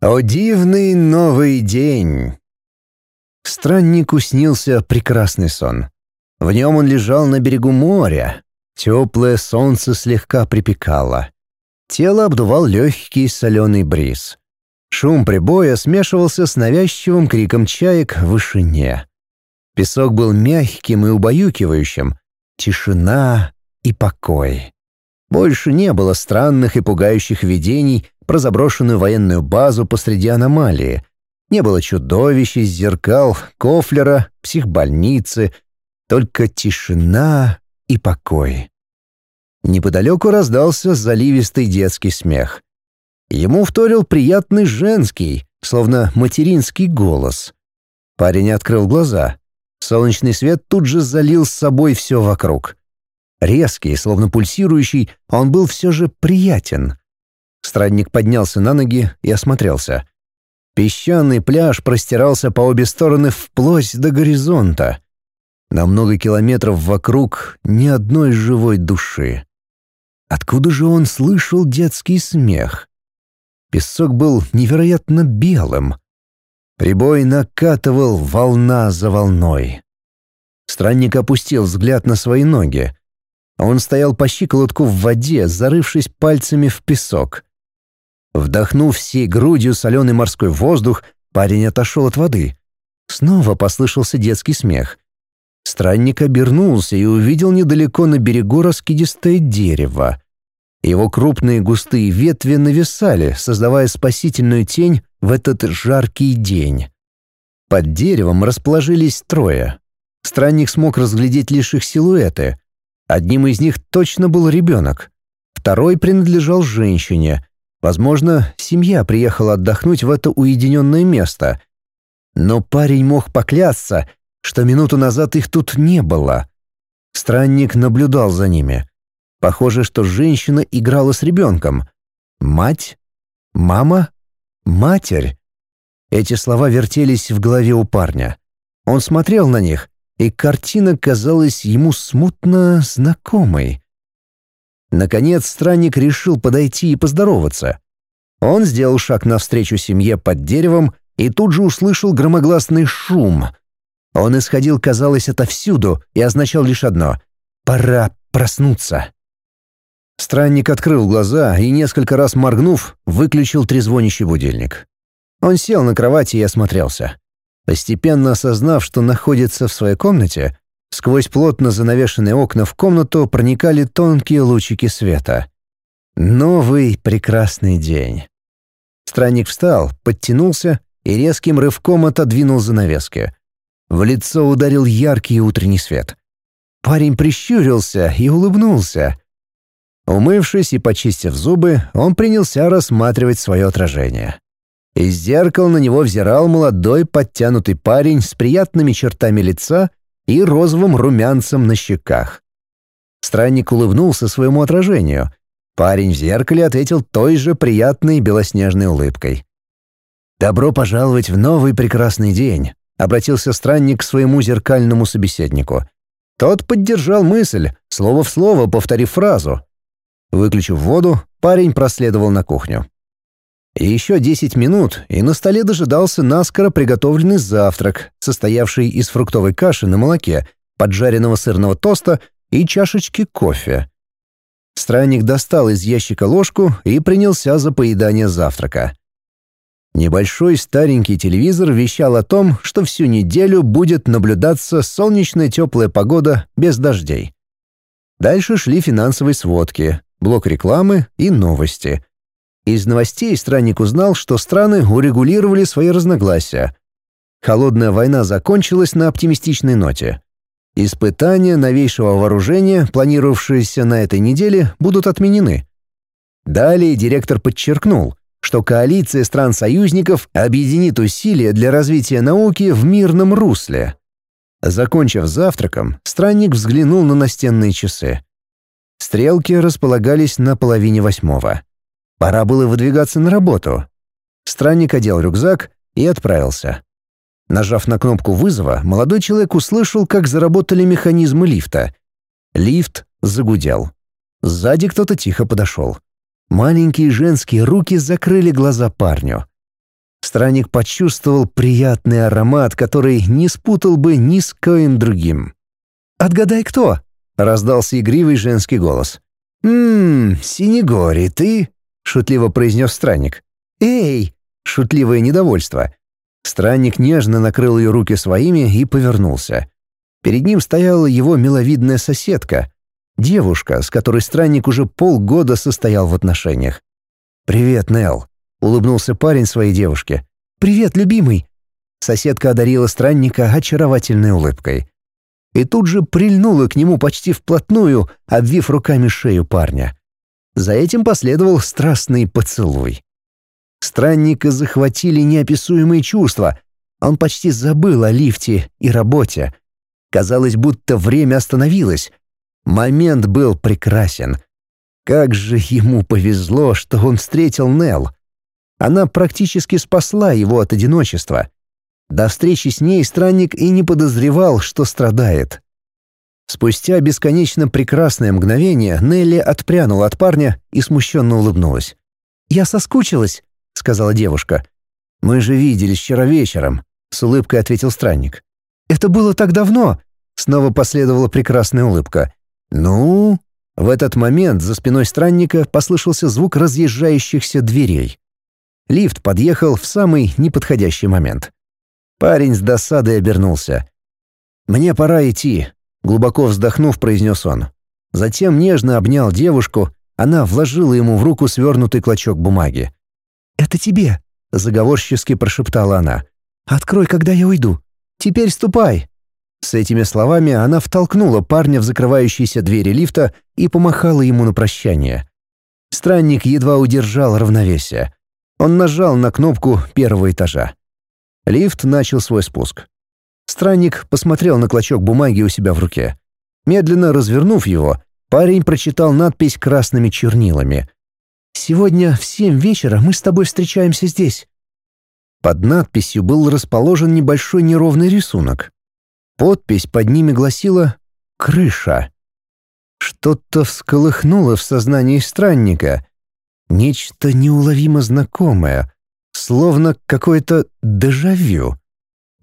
О дивный новый день! Страннику снился прекрасный сон. В нем он лежал на берегу моря. Теплое солнце слегка припекало. Тело обдувал легкий соленый бриз. Шум прибоя смешивался с навязчивым криком чаек в вышине. Песок был мягким и убаюкивающим. Тишина и покой. Больше не было странных и пугающих видений про заброшенную военную базу посреди аномалии. Не было чудовищ из зеркал, кофлера, психбольницы. Только тишина и покой. Неподалеку раздался заливистый детский смех. Ему вторил приятный женский, словно материнский голос. Парень открыл глаза. Солнечный свет тут же залил с собой все вокруг. Резкий, словно пульсирующий, он был все же приятен. Странник поднялся на ноги и осмотрелся. Песчаный пляж простирался по обе стороны вплоть до горизонта. На много километров вокруг ни одной живой души. Откуда же он слышал детский смех? Песок был невероятно белым. Прибой накатывал волна за волной. Странник опустил взгляд на свои ноги. Он стоял по щиколотку в воде, зарывшись пальцами в песок. Вдохнув всей грудью соленый морской воздух, парень отошел от воды. Снова послышался детский смех. Странник обернулся и увидел недалеко на берегу раскидистое дерево. Его крупные густые ветви нависали, создавая спасительную тень в этот жаркий день. Под деревом расположились трое. Странник смог разглядеть лишь их силуэты. Одним из них точно был ребенок. Второй принадлежал женщине. Возможно, семья приехала отдохнуть в это уединенное место. Но парень мог поклясться, что минуту назад их тут не было. Странник наблюдал за ними. Похоже, что женщина играла с ребенком. Мать? Мама? Матерь? Эти слова вертелись в голове у парня. Он смотрел на них, и картина казалась ему смутно знакомой. Наконец странник решил подойти и поздороваться. Он сделал шаг навстречу семье под деревом и тут же услышал громогласный шум. Он исходил, казалось, отовсюду и означал лишь одно — «пора проснуться». Странник открыл глаза и, несколько раз моргнув, выключил трезвонящий будильник. Он сел на кровати и осмотрелся. Постепенно осознав, что находится в своей комнате, сквозь плотно занавешенные окна в комнату проникали тонкие лучики света. Новый прекрасный день. Странник встал, подтянулся и резким рывком отодвинул занавески. В лицо ударил яркий утренний свет. Парень прищурился и улыбнулся. Умывшись и почистив зубы, он принялся рассматривать свое отражение. Из зеркала на него взирал молодой подтянутый парень с приятными чертами лица и розовым румянцем на щеках. Странник улыбнулся своему отражению. Парень в зеркале ответил той же приятной белоснежной улыбкой. «Добро пожаловать в новый прекрасный день», — обратился странник к своему зеркальному собеседнику. Тот поддержал мысль, слово в слово повторив фразу. Выключив воду, парень проследовал на кухню. Еще 10 минут, и на столе дожидался наскоро приготовленный завтрак, состоявший из фруктовой каши на молоке, поджаренного сырного тоста и чашечки кофе. Странник достал из ящика ложку и принялся за поедание завтрака. Небольшой старенький телевизор вещал о том, что всю неделю будет наблюдаться солнечная теплая погода без дождей. Дальше шли финансовые сводки, блок рекламы и новости — из новостей странник узнал, что страны урегулировали свои разногласия. Холодная война закончилась на оптимистичной ноте. Испытания новейшего вооружения, планировавшиеся на этой неделе, будут отменены. Далее директор подчеркнул, что коалиция стран-союзников объединит усилия для развития науки в мирном русле. Закончив завтраком, странник взглянул на настенные часы. Стрелки располагались на половине восьмого. Пора было выдвигаться на работу. Странник одел рюкзак и отправился. Нажав на кнопку вызова, молодой человек услышал, как заработали механизмы лифта. Лифт загудел. Сзади кто-то тихо подошел. Маленькие женские руки закрыли глаза парню. Странник почувствовал приятный аромат, который не спутал бы ни с коим другим. «Отгадай, кто?» — раздался игривый женский голос. «Ммм, Синегори, ты?» — шутливо произнес странник. «Эй!» — шутливое недовольство. Странник нежно накрыл ее руки своими и повернулся. Перед ним стояла его миловидная соседка, девушка, с которой странник уже полгода состоял в отношениях. «Привет, Нелл», — улыбнулся парень своей девушке. «Привет, любимый!» Соседка одарила странника очаровательной улыбкой. И тут же прильнула к нему почти вплотную, обвив руками шею парня. За этим последовал страстный поцелуй. Странника захватили неописуемые чувства. Он почти забыл о лифте и работе. Казалось, будто время остановилось. Момент был прекрасен. Как же ему повезло, что он встретил Нел. Она практически спасла его от одиночества. До встречи с ней странник и не подозревал, что страдает. Спустя бесконечно прекрасное мгновение Нелли отпрянула от парня и смущенно улыбнулась. «Я соскучилась», — сказала девушка. «Мы же виделись вчера вечером», — с улыбкой ответил странник. «Это было так давно», — снова последовала прекрасная улыбка. «Ну...» В этот момент за спиной странника послышался звук разъезжающихся дверей. Лифт подъехал в самый неподходящий момент. Парень с досадой обернулся. «Мне пора идти», — глубоко вздохнув, произнес он. Затем нежно обнял девушку, она вложила ему в руку свернутый клочок бумаги. «Это тебе», — заговорчески прошептала она. «Открой, когда я уйду. Теперь ступай». С этими словами она втолкнула парня в закрывающиеся двери лифта и помахала ему на прощание. Странник едва удержал равновесие. Он нажал на кнопку первого этажа. Лифт начал свой спуск. Странник посмотрел на клочок бумаги у себя в руке. Медленно развернув его, парень прочитал надпись красными чернилами. Сегодня в семь вечера мы с тобой встречаемся здесь». Под надписью был расположен небольшой неровный рисунок. Подпись под ними гласила «Крыша». Что-то всколыхнуло в сознании странника. Нечто неуловимо знакомое, словно какое-то дежавю.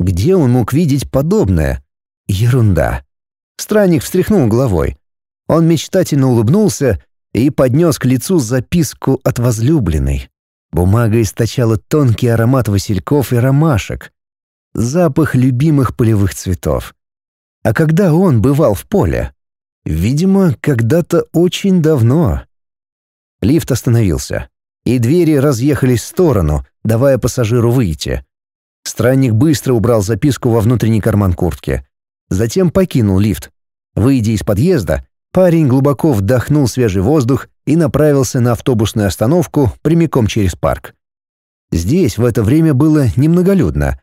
Где он мог видеть подобное? Ерунда. Странник встряхнул головой. Он мечтательно улыбнулся и поднес к лицу записку от возлюбленной. Бумага источала тонкий аромат васильков и ромашек, запах любимых полевых цветов. А когда он бывал в поле? Видимо, когда-то очень давно. Лифт остановился, и двери разъехались в сторону, давая пассажиру выйти. Странник быстро убрал записку во внутренний карман куртки. Затем покинул лифт. Выйдя из подъезда, Парень глубоко вдохнул свежий воздух и направился на автобусную остановку прямиком через парк. Здесь в это время было немноголюдно.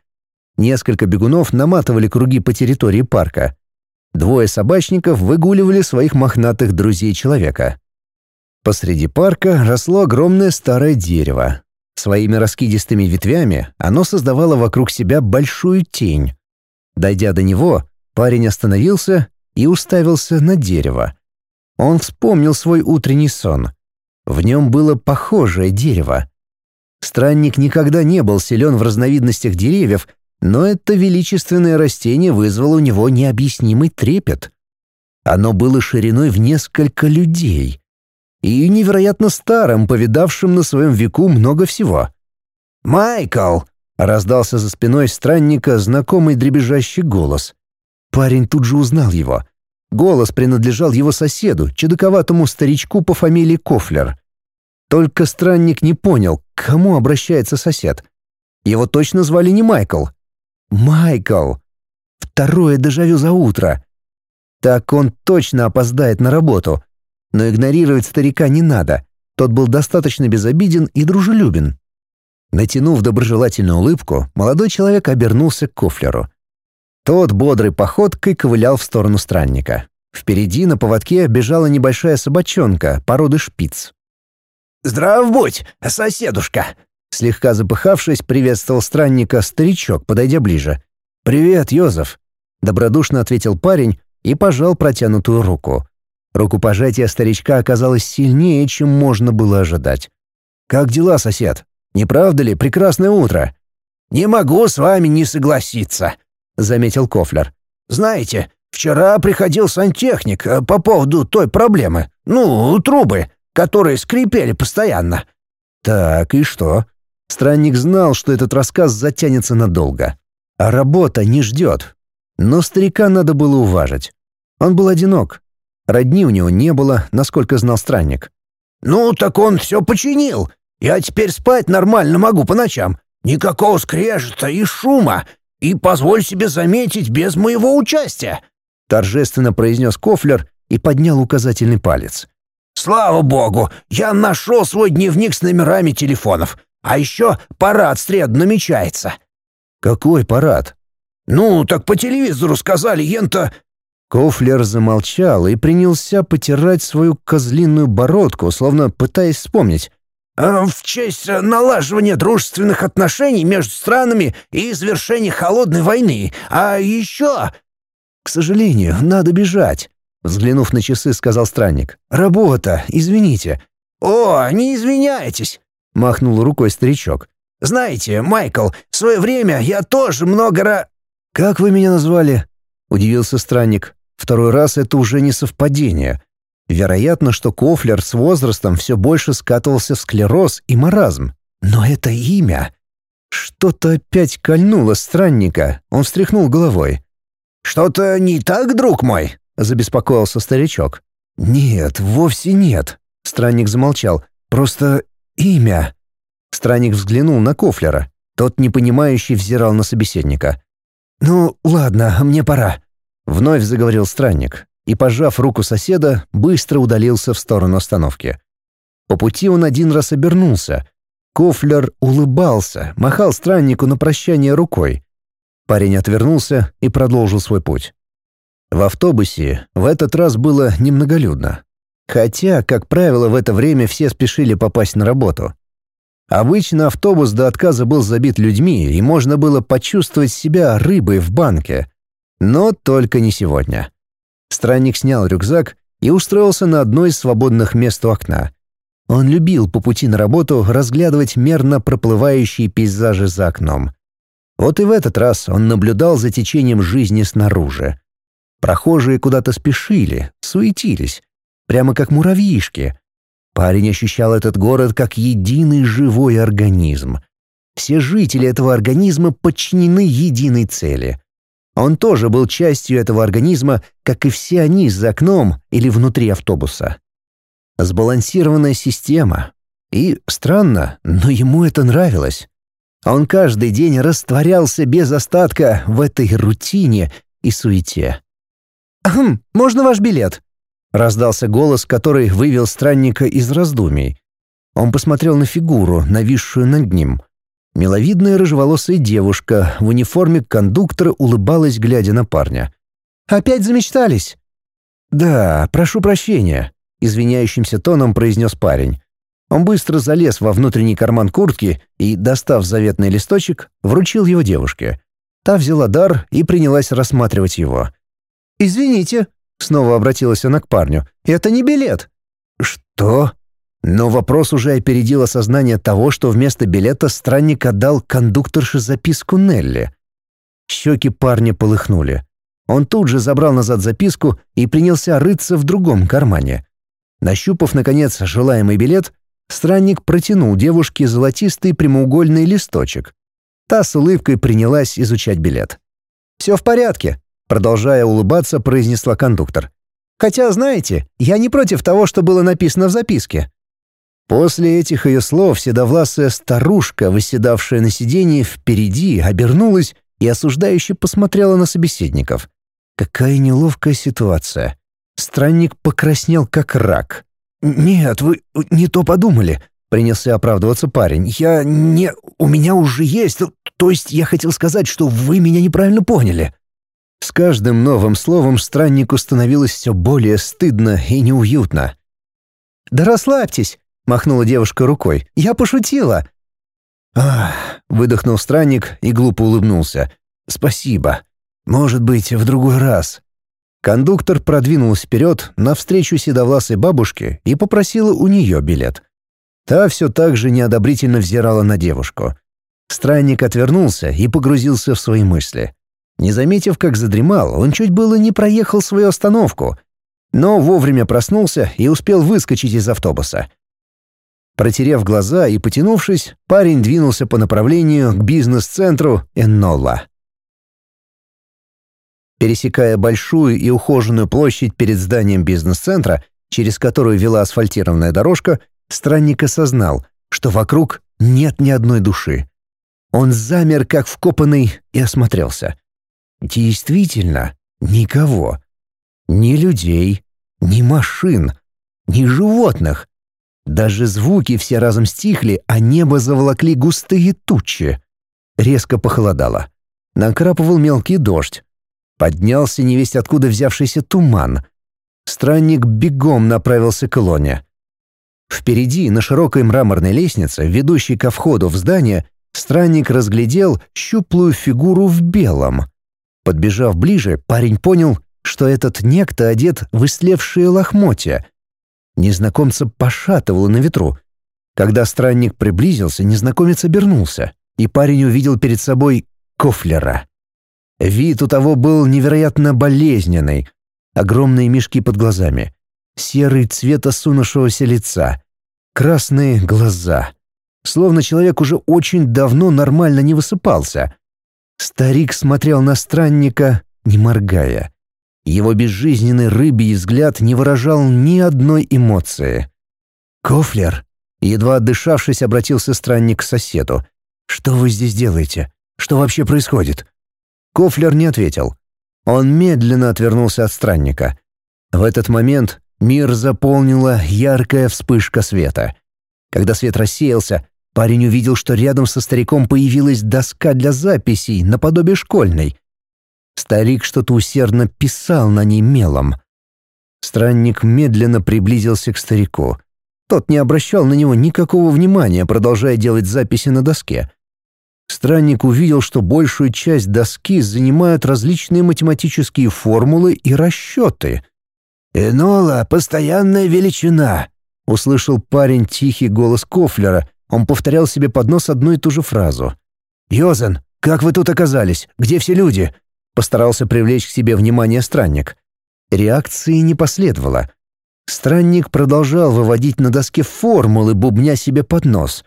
Несколько бегунов наматывали круги по территории парка. Двое собачников выгуливали своих мохнатых друзей человека. Посреди парка росло огромное старое дерево. Своими раскидистыми ветвями оно создавало вокруг себя большую тень. Дойдя до него, парень остановился и уставился на дерево. Он вспомнил свой утренний сон. В нем было похожее дерево. Странник никогда не был силен в разновидностях деревьев, но это величественное растение вызвало у него необъяснимый трепет. Оно было шириной в несколько людей и невероятно старым, повидавшим на своем веку много всего. «Майкл!» — раздался за спиной странника знакомый дребезжащий голос. Парень тут же узнал его. Голос принадлежал его соседу, чудаковатому старичку по фамилии Кофлер. Только странник не понял, к кому обращается сосед. Его точно звали не Майкл. Майкл! Второе дежавю за утро. Так он точно опоздает на работу. Но игнорировать старика не надо. Тот был достаточно безобиден и дружелюбен. Натянув доброжелательную улыбку, молодой человек обернулся к Кофлеру. Тот бодрой походкой ковылял в сторону странника. Впереди на поводке бежала небольшая собачонка породы шпиц. «Здрав будь, соседушка!» Слегка запыхавшись, приветствовал странника старичок, подойдя ближе. «Привет, Йозеф!» — добродушно ответил парень и пожал протянутую руку. Рукопожатие старичка оказалось сильнее, чем можно было ожидать. «Как дела, сосед? Не правда ли? Прекрасное утро!» «Не могу с вами не согласиться», — заметил Кофлер. «Знаете, вчера приходил сантехник э, по поводу той проблемы. Ну, трубы, которые скрипели постоянно». «Так, и что?» Странник знал, что этот рассказ затянется надолго. А работа не ждет. Но старика надо было уважить. Он был одинок. Родни у него не было, насколько знал странник. «Ну, так он все починил. Я теперь спать нормально могу по ночам. Никакого скрежета и шума. И, позволь себе заметить, без моего участия», — торжественно произнес Кофлер и поднял указательный палец. «Слава богу, я нашел свой дневник с номерами телефонов. А еще парад сред намечается». «Какой парад?» «Ну, так по телевизору сказали, ента...» Кофлер замолчал и принялся потирать свою козлиную бородку, словно пытаясь вспомнить. Э, в честь налаживания дружественных отношений между странами и завершения холодной войны. А еще...» «К сожалению, надо бежать», — взглянув на часы, сказал странник. «Работа, извините». «О, не извиняйтесь», — махнул рукой старичок. «Знаете, Майкл, в свое время я тоже много раз...» «Как вы меня назвали?» — удивился странник. «Второй раз это уже не совпадение. Вероятно, что Кофлер с возрастом все больше скатывался в склероз и маразм. Но это имя... Что-то опять кольнуло странника. Он встряхнул головой. «Что-то не так, друг мой?» — забеспокоился старичок. «Нет, вовсе нет». Странник замолчал. «Просто имя». Странник взглянул на Кофлера. Тот, непонимающий, взирал на собеседника. «Ну, ладно, мне пора», — вновь заговорил странник и, пожав руку соседа, быстро удалился в сторону остановки. По пути он один раз обернулся. Кофлер улыбался, махал страннику на прощание рукой. Парень отвернулся и продолжил свой путь. В автобусе в этот раз было немноголюдно. Хотя, как правило, в это время все спешили попасть на работу. Обычно автобус до отказа был забит людьми, и можно было почувствовать себя рыбой в банке. Но только не сегодня. Странник снял рюкзак и устроился на одно из свободных мест у окна. Он любил по пути на работу разглядывать мерно проплывающие пейзажи за окном. Вот и в этот раз он наблюдал за течением жизни снаружи. Прохожие куда-то спешили, суетились, прямо как муравьишки. Парень ощущал этот город как единый живой организм. Все жители этого организма подчинены единой цели. Он тоже был частью этого организма, как и все они за окном или внутри автобуса. Сбалансированная система. И странно, но ему это нравилось. Он каждый день растворялся без остатка в этой рутине и суете. «Хм, можно ваш билет?» — раздался голос, который вывел странника из раздумий. Он посмотрел на фигуру, нависшую над ним. Миловидная рыжеволосая девушка в униформе кондуктора улыбалась, глядя на парня. «Опять замечтались?» «Да, прошу прощения», — извиняющимся тоном произнес парень. Он быстро залез во внутренний карман куртки и, достав заветный листочек, вручил его девушке. Та взяла дар и принялась рассматривать его. «Извините», — снова обратилась она к парню, — «это не билет». «Что?» Но вопрос уже опередил осознание того, что вместо билета странник отдал кондукторше записку Нелли. Щеки парня полыхнули. Он тут же забрал назад записку и принялся рыться в другом кармане. Нащупав, наконец, желаемый билет, странник протянул девушке золотистый прямоугольный листочек. Та с улыбкой принялась изучать билет. «Все в порядке», — продолжая улыбаться, произнесла кондуктор. «Хотя, знаете, я не против того, что было написано в записке. После этих ее слов седовласая старушка, выседавшая на сиденье впереди, обернулась и осуждающе посмотрела на собеседников. Какая неловкая ситуация. Странник покраснел, как рак. «Нет, вы не то подумали», — принялся оправдываться парень. «Я не... У меня уже есть... То есть я хотел сказать, что вы меня неправильно поняли». С каждым новым словом страннику становилось все более стыдно и неуютно. «Да расслабьтесь», махнула девушка рукой. «Я пошутила!» «Ах!» — выдохнул странник и глупо улыбнулся. «Спасибо. Может быть, в другой раз». Кондуктор продвинулась вперед навстречу седовласой бабушке и попросила у нее билет. Та все так же неодобрительно взирала на девушку. Странник отвернулся и погрузился в свои мысли. Не заметив, как задремал, он чуть было не проехал свою остановку, но вовремя проснулся и успел выскочить из автобуса. Протерев глаза и потянувшись, парень двинулся по направлению к бизнес-центру Эннолла. Пересекая большую и ухоженную площадь перед зданием бизнес-центра, через которую вела асфальтированная дорожка, странник осознал, что вокруг нет ни одной души. Он замер, как вкопанный, и осмотрелся. Действительно, никого. Ни людей, ни машин, ни животных. Даже звуки все разом стихли, а небо заволокли густые тучи. Резко похолодало. Накрапывал мелкий дождь. Поднялся невесть откуда взявшийся туман. Странник бегом направился к лоне. Впереди, на широкой мраморной лестнице, ведущей ко входу в здание, странник разглядел щуплую фигуру в белом. Подбежав ближе, парень понял, что этот некто одет в истлевшие лохмотья. Незнакомца пошатывало на ветру. Когда странник приблизился, незнакомец обернулся, и парень увидел перед собой Кофлера. Вид у того был невероятно болезненный. Огромные мешки под глазами, серый цвет осунувшегося лица, красные глаза. Словно человек уже очень давно нормально не высыпался. Старик смотрел на странника, не моргая. Его безжизненный рыбий взгляд не выражал ни одной эмоции. «Кофлер», едва отдышавшись, обратился странник к соседу. «Что вы здесь делаете? Что вообще происходит?» Кофлер не ответил. Он медленно отвернулся от странника. В этот момент мир заполнила яркая вспышка света. Когда свет рассеялся, парень увидел, что рядом со стариком появилась доска для записей, наподобие школьной. Старик что-то усердно писал на ней мелом. Странник медленно приблизился к старику. Тот не обращал на него никакого внимания, продолжая делать записи на доске. Странник увидел, что большую часть доски занимают различные математические формулы и расчеты. «Энола — постоянная величина», — услышал парень тихий голос Кофлера. Он повторял себе под нос одну и ту же фразу. «Йозен, как вы тут оказались? Где все люди?» Постарался привлечь к себе внимание странник. Реакции не последовало. Странник продолжал выводить на доске формулы, бубня себе под нос.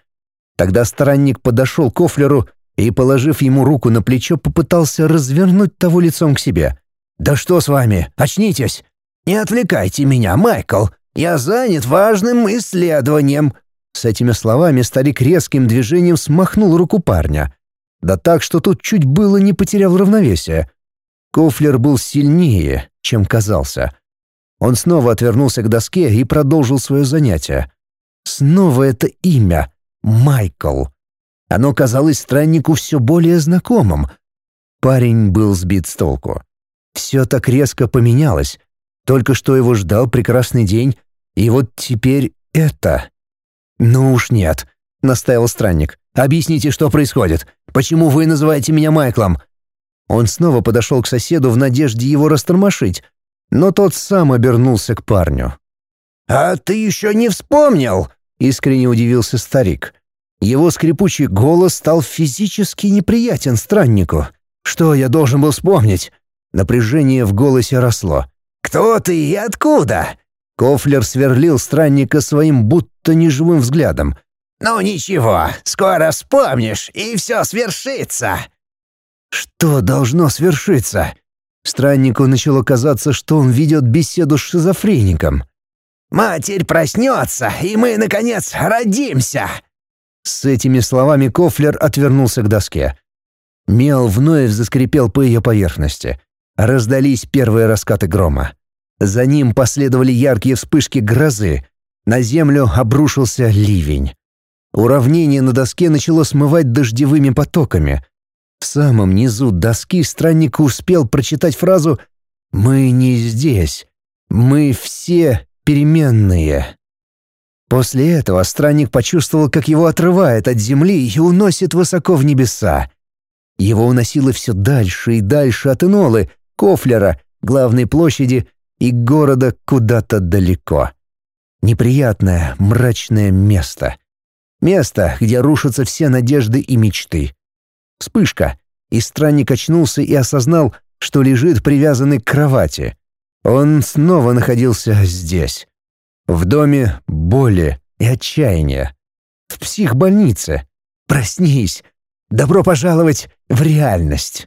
Тогда странник подошел к Кофлеру и, положив ему руку на плечо, попытался развернуть того лицом к себе. «Да что с вами? Очнитесь!» «Не отвлекайте меня, Майкл! Я занят важным исследованием!» С этими словами старик резким движением смахнул руку парня. Да так, что тот чуть было не потерял равновесие. Кофлер был сильнее, чем казался. Он снова отвернулся к доске и продолжил свое занятие. Снова это имя Майкл. Оно казалось страннику все более знакомым. Парень был сбит с толку. Все так резко поменялось. Только что его ждал прекрасный день, и вот теперь это. «Ну уж нет», — настаивал странник. «Объясните, что происходит. Почему вы называете меня Майклом?» Он снова подошел к соседу в надежде его растормошить, но тот сам обернулся к парню. «А ты еще не вспомнил?» искренне удивился старик. Его скрипучий голос стал физически неприятен страннику. Что я должен был вспомнить? Напряжение в голосе росло. «Кто ты и откуда?» Кофлер сверлил странника своим будто неживым взглядом. «Ну ничего, скоро вспомнишь, и все свершится!» «Что должно свершиться?» Страннику начало казаться, что он ведет беседу с шизофреником. Матерь проснется, и мы, наконец, родимся!» С этими словами Кофлер отвернулся к доске. Мел вновь заскрипел по ее поверхности. Раздались первые раскаты грома. За ним последовали яркие вспышки грозы. На землю обрушился ливень. Уравнение на доске начало смывать дождевыми потоками. В самом низу доски странник успел прочитать фразу «Мы не здесь. Мы все переменные. После этого странник почувствовал, как его отрывает от земли и уносит высоко в небеса. Его уносило все дальше и дальше от Инолы, Кофлера, главной площади и города куда-то далеко. Неприятное, мрачное место. Место, где рушатся все надежды и мечты. Вспышка, и странник очнулся и осознал, что лежит привязанный к кровати. Он снова находился здесь. В доме боли и отчаяния. В психбольнице. Проснись. Добро пожаловать в реальность.